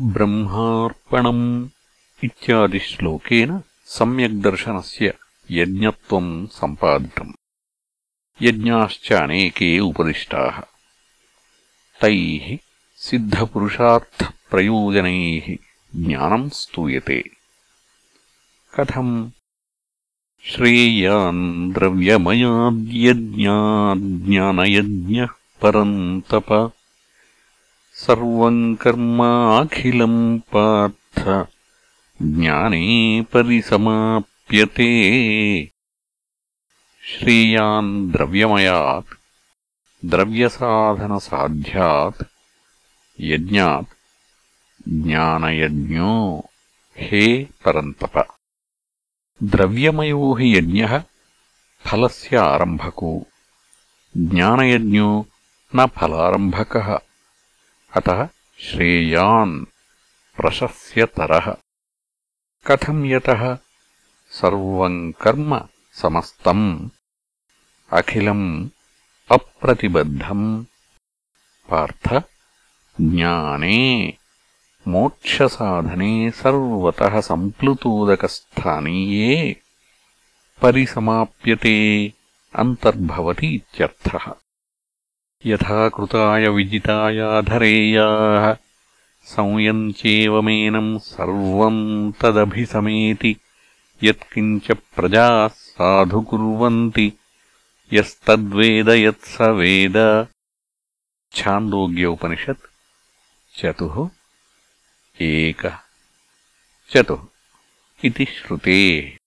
ब्रह्मार्पणम् इत्यादिश्लोकेन सम्यग्दर्शनस्य यज्ञत्वम् सम्पादितम्। यज्ञाश्च अनेके उपदिष्टाः। तैः सिद्धपुरुषार्थप्रयोजनैः ज्ञानम् स्तूयते। कथम्? श्रेयान् द्रव्यमयाद्यज्ञाज्ञानयज्ञः परन्तप सर्वम् कर्माखिलम् पार्थ ज्ञाने परिसमाप्यते। श्रेयान् द्रव्यमयात् द्रव्यसाधनसाध्यात् यज्ञात् ज्ञानयज्ञो हे परन्तप। द्रव्यमयो हि यज्ञः फलस्य आरम्भको ज्ञानयज्ञो न फलारम्भकः अतः श्रेयान् प्रशस्यतरः कथम् यतः सर्वम् कर्म समस्तम् अखिलम् अप्रतिबद्धम् पार्थ ज्ञाने मोक्षसाधने सर्वतः सम्प्लुतोदकस्थानीये परिसमाप्यते अन्तर्भवति इत्यर्थः यथा कृताय विजितायाधरेयाः संयन्त्येवमेनम् सर्वम् तदभिसमेति यत्किञ्च प्रजाः साधु कुर्वन्ति यस्तद्वेद यत्स वेद छान्दोग्य उपनिषत् चतुः एकः। चतुः। इति श्रुतेः